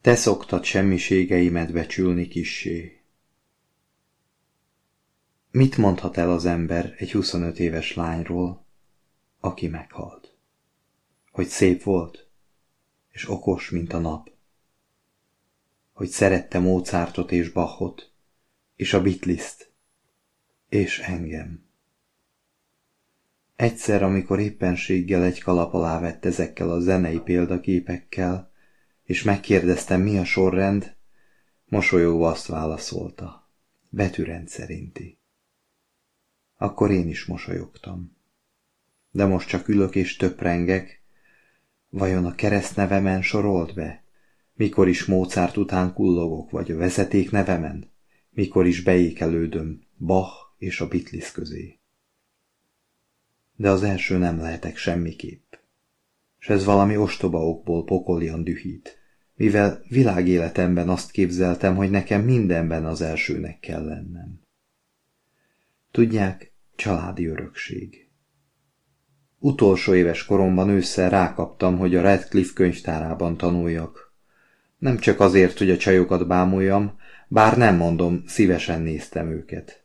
Te szoktad semmiségeimet becsülni kissé. Mit mondhat el az ember egy 25 éves lányról, aki meghalt? Hogy szép volt, és okos, mint a nap. Hogy szerette Mozartot és Bachot, és a Beatles-t, és engem. Egyszer, amikor éppenséggel egy kalap alá vett ezekkel a zenei példaképekkel, és megkérdeztem, mi a sorrend, mosolyogva azt válaszolta. Betűrend szerinti. Akkor én is mosolyogtam. De most csak ülök és töprengek. Vajon a keresztnevemen sorolt be? Mikor is Mozart után kullogok, vagy a vezeték nevemen? Mikor is beékelődöm Bach és a Beatles közé? De az első nem lehetek semmiképp. S ez valami ostoba okból pokolian dühít mivel világéletemben azt képzeltem, hogy nekem mindenben az elsőnek kell lennem. Tudják, családi örökség. Utolsó éves koromban ősszel rákaptam, hogy a Redcliffe könyvtárában tanuljak. Nem csak azért, hogy a csajokat bámuljam, bár nem mondom, szívesen néztem őket.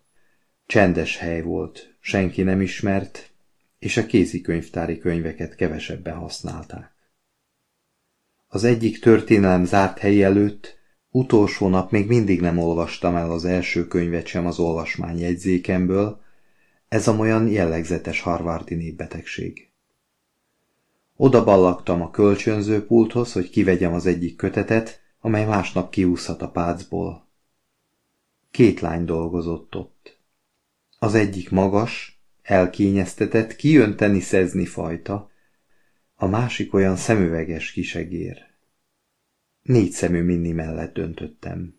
Csendes hely volt, senki nem ismert, és a kézikönyvtári könyveket kevesebben használták. Az egyik történelem zárt hely előtt utolsó nap még mindig nem olvastam el az első könyvet sem az olvasmány jegyzékemből, ez a olyan jellegzetes harvardi népbetegség. Oda ballagtam a kölcsönző pulthoz, hogy kivegyem az egyik kötetet, amely másnap kiúszhat a pácból. Két lány dolgozott ott. Az egyik magas, elkényeztetett, kijönteni szezni fajta, a másik olyan szemüveges kisegér. Négy szemű Minni mellett döntöttem.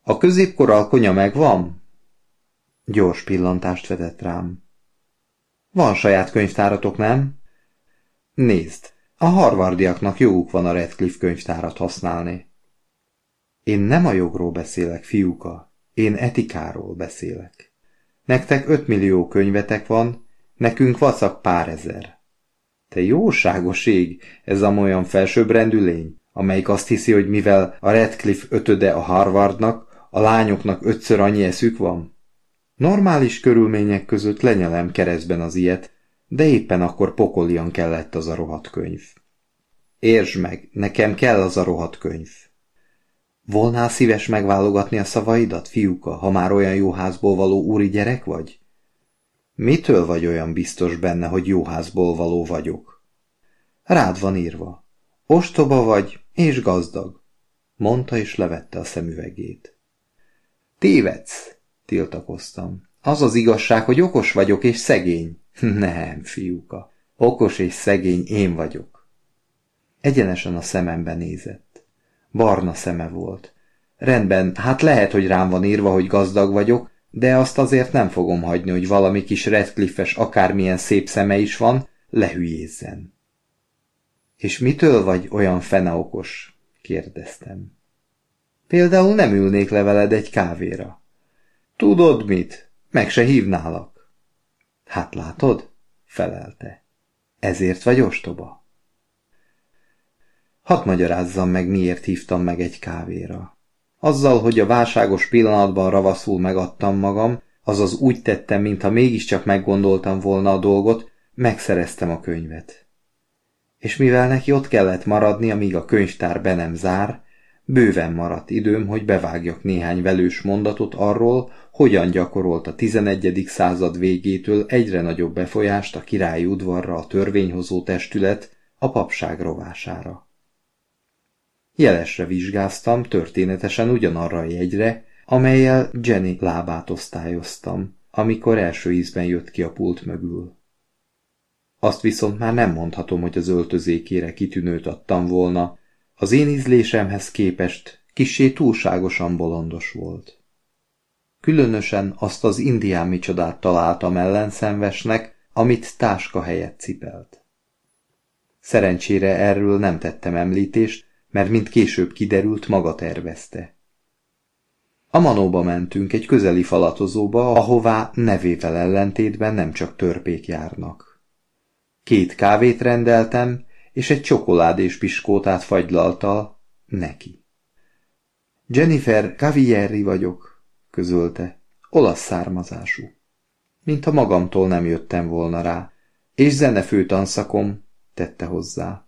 A középkor alkonya megvan? Gyors pillantást vetett rám. Van saját könyvtáratok, nem? Nézd, a harvardiaknak joguk van a Redcliffe könyvtárat használni. Én nem a jogról beszélek, fiúka, én etikáról beszélek. Nektek ötmillió könyvetek van, nekünk vacak pár ezer. Te jóságos ég, ez a olyan felsőbbrendű lény, amelyik azt hiszi, hogy mivel a Redcliffe ötöde a Harvardnak, a lányoknak ötször annyi eszük van? Normális körülmények között lenyelem keresztben az ilyet, de éppen akkor pokolian kellett az a rohadt könyv. Értsd meg, nekem kell az a rohadt könyv. Volnál szíves megválogatni a szavaidat, fiúka, ha már olyan jó házból való úri gyerek vagy? Mitől vagy olyan biztos benne, hogy jó házból való vagyok? Rád van írva. Ostoba vagy, és gazdag, mondta, és levette a szemüvegét. Tévedsz, tiltakoztam. Az az igazság, hogy okos vagyok, és szegény. Nem, fiúka, okos és szegény én vagyok. Egyenesen a szemembe nézett. Barna szeme volt. Rendben, hát lehet, hogy rám van írva, hogy gazdag vagyok, de azt azért nem fogom hagyni, hogy valami kis Redcliffe-es akármilyen szép szeme is van, lehülyézzen. És mitől vagy olyan feneokos? kérdeztem. Például nem ülnék le veled egy kávéra. Tudod mit? Meg se hívnálak. Hát látod? felelte. Ezért vagy ostoba? Hadd magyarázzam meg, miért hívtam meg egy kávéra. Azzal, hogy a válságos pillanatban ravaszul megadtam magam, azaz úgy tettem, mintha mégiscsak meggondoltam volna a dolgot, megszereztem a könyvet. És mivel neki ott kellett maradni, amíg a könyvtár be nem zár, bőven maradt időm, hogy bevágjak néhány velős mondatot arról, hogyan gyakorolt a 11. század végétől egyre nagyobb befolyást a királyi udvarra a törvényhozó testület a papság rovására. Jelesre vizsgáztam, történetesen ugyanarra a jegyre, amelyel Jenny lábát osztályoztam, amikor első ízben jött ki a pult mögül. Azt viszont már nem mondhatom, hogy az öltözékére kitűnőt adtam volna, az én ízlésemhez képest kissé túlságosan bolondos volt. Különösen azt az indián micsodát találtam ellenszenvesnek, amit táska helyett cipelt. Szerencsére erről nem tettem említést, mert mint később kiderült, maga tervezte. A manóba mentünk egy közeli falatozóba, ahová nevével ellentétben nem csak törpék járnak. Két kávét rendeltem, és egy csokoládés piskótát fagylaltal, neki. Jennifer Cavieri vagyok, közölte. Olasz származású. Mint a magamtól nem jöttem volna rá. És zenefőtanszakom, tette hozzá.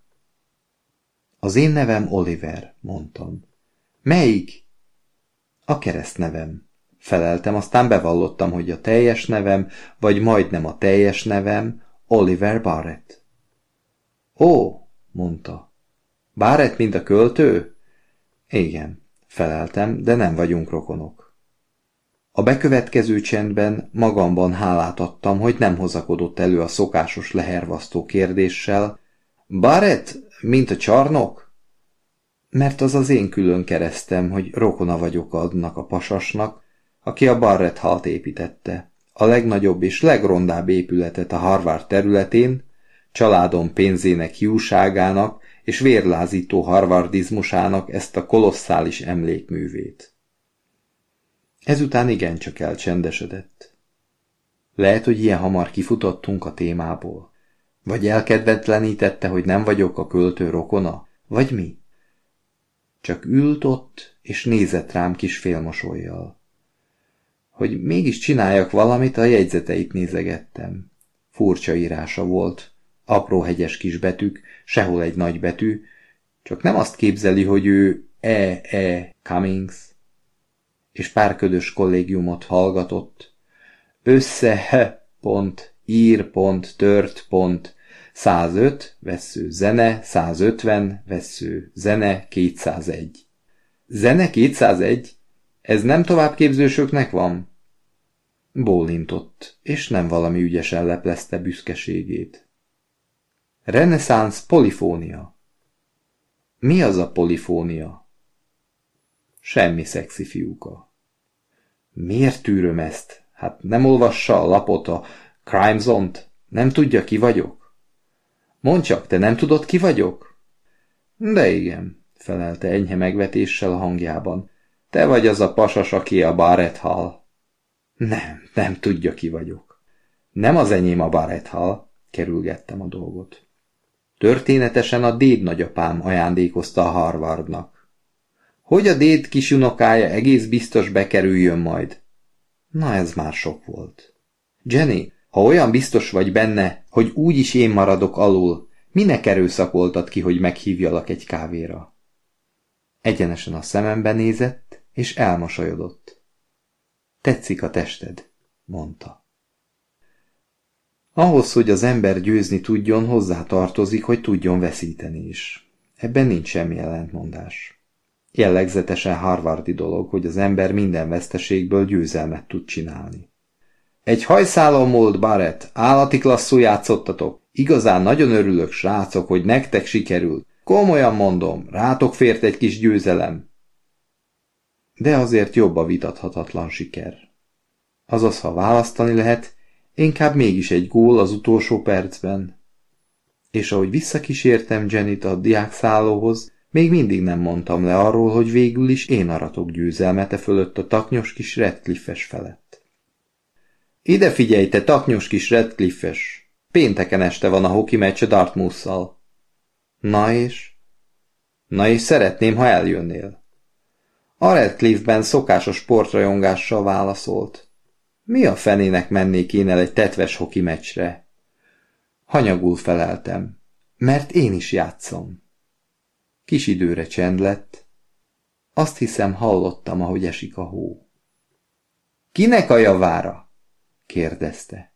Az én nevem Oliver, mondtam. Melyik? A keresztnevem. Feleltem, aztán bevallottam, hogy a teljes nevem, vagy majdnem a teljes nevem, Oliver Barrett. Ó, mondta. Barrett, mint a költő? Igen, feleltem, de nem vagyunk rokonok. A bekövetkező csendben magamban hálát adtam, hogy nem hozakodott elő a szokásos lehervasztó kérdéssel. Barrett, mint a csarnok? Mert az az én külön keresztem, hogy rokona vagyok adnak a pasasnak, aki a Barrett halt építette. A legnagyobb és legrondább épületet a Harvard területén, családom pénzének hiúságának és vérlázító harvardizmusának ezt a kolosszális emlékművét. Ezután igencsak elcsendesedett. Lehet, hogy ilyen hamar kifutottunk a témából. Vagy elkedvetlenítette, hogy nem vagyok a költő rokona, vagy mi? Csak ült ott, és nézett rám kis félmosolyjal. Hogy mégis csináljak valamit, a jegyzeteit nézegettem. Furcsa írása volt, apró hegyes kis betűk, sehol egy nagy betű, csak nem azt képzeli, hogy ő E.E. Cummings, és pár ködös kollégiumot hallgatott. Össze, pont, ír, pont, tört, pont, 105, vesző, zene, 150, vesző, zene, 201. Zene 201? Ez nem továbbképzősöknek van? Bólintott, és nem valami ügyesen leplezte büszkeségét. Reneszánsz polifónia. Mi az a polifónia? Semmi szexi fiúka. Miért tűröm ezt? Hát nem olvassa a lapot, a Crime Zone-t? Nem tudja, ki vagyok? Mondd csak, te nem tudod, ki vagyok? De igen, felelte enyhe megvetéssel a hangjában. Te vagy az a pasas, aki a Barrett Hall. Nem, nem tudja, ki vagyok. Nem az enyém a Barrett Hall, kerülgettem a dolgot. Történetesen a déd nagyapám ajándékozta a Harvardnak. Hogy a déd kisunokája egész biztos bekerüljön majd? Na ez már sok volt. Jenny, ha olyan biztos vagy benne, hogy úgyis én maradok alul, minek erőszakoltad ki, hogy meghívjalak egy kávéra? Egyenesen a szemembe nézett, és elmosolyodott. Tetszik a tested, mondta. Ahhoz, hogy az ember győzni tudjon, hozzá tartozik, hogy tudjon veszíteni is. Ebben nincs semmi ellentmondás. Jellegzetesen harvardi dolog, hogy az ember minden veszteségből győzelmet tud csinálni. Egy hajszálon múlt Barrett, állati klasszú játszottatok. Igazán nagyon örülök, srácok, hogy nektek sikerült. Komolyan mondom, rátok fért egy kis győzelem. De azért jobb a vitathatatlan siker. Azaz, ha választani lehet, Inkább mégis egy gól az utolsó percben. És ahogy visszakísértem Jennyt a diákszállóhoz, még mindig nem mondtam le arról, hogy végül is én aratok győzelmete fölött a taknyos kis Redcliffe-es felett. Ide figyelj, te taknyos kis Redcliffe-es! Pénteken este van a hoki meccs a Dartmouth-szal. Na és? Na és szeretném, ha eljönnél. A Redcliffe-ben szokásos sportrajongással válaszolt. Mi a fenének mennék én el egy tetves hoki meccsre? Hanyagul feleltem, mert én is játszom. Kis időre csend lett. Azt hiszem, hallottam, ahogy esik a hó. Kinek a javára? Kérdezte.